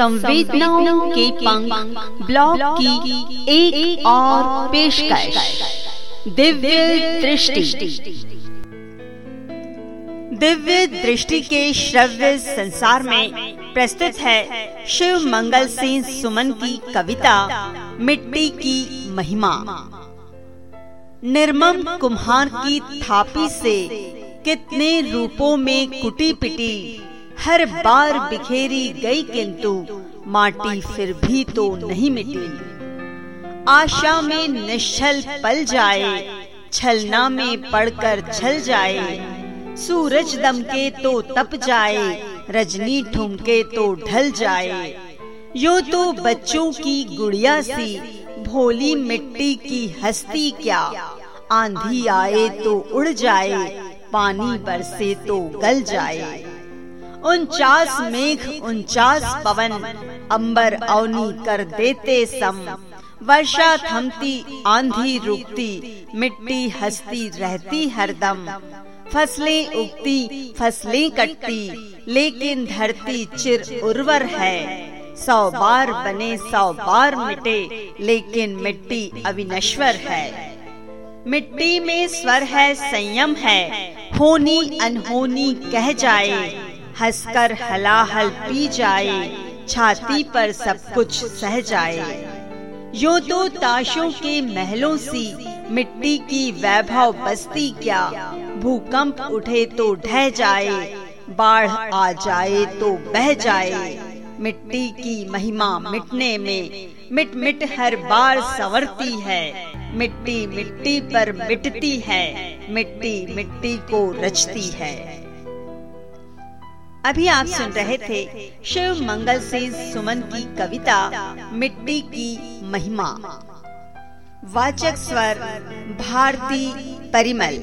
संवेदनाओं के पंख ब्लॉग की एक, एक और पेशकश। दिव्य दृष्टि। दिव्य दृष्टि के श्रव्य संसार में प्रस्तुत है शिव मंगल सिंह सुमन की कविता मिट्टी की महिमा। निर्मम कुम्हार की थापी से कितने रूपों में कुटी पिटी हर बार बिखेरी गई किंतु, माटी फिर भी तो नहीं मिटी। आशा में निश्चल पल जाए, छलना में पड़कर छल जाए, सूरज दमके तो तप जाए, रजनी ठुमके तो ढल जाए। यो तो बच्चों की गुड़िया सी, भोली मिट्टी की हस्ती क्या। आंधी आए तो उड़ जाए, पानी बरसे तो गल जाए। उनचास मेघ, उनचास पवन, अंबर अवनी कर देते सम। वर्षा थमती, आंधी रुकती, मिट्टी हंसती रहती हरदम फ़सलें उगती, फ़सलें कटती, लेकिन धरती चिर उर्वर है। सौ बार बने, सौ बार मिटे, लेकिन मिट्टी अविनश्वर है। मिट्टी में स्वर है, संयम है। होनी अनहोनी कह जाए हंसकर हलाहल पी जाए, छाती पर सब कुछ सह जाए। यो तो ताशों के महलों सी, मिट्टी की वैभव बस्ती क्या? भूकंप उठे तो ढह जाए, बाढ़ आ जाए तो बह जाए। मिट्टी की महिमा मिटने में, मिट मिट हर बार संवरती है। मिट्टी मिट्टी पर मिटती है, मिट्टी मिट्टी को रचती है। अभी आप सुन रहे थे शिव मंगल से सुमन की कविता, मिट्टी की महिमा। वाचक स्वर, भारती परिमल।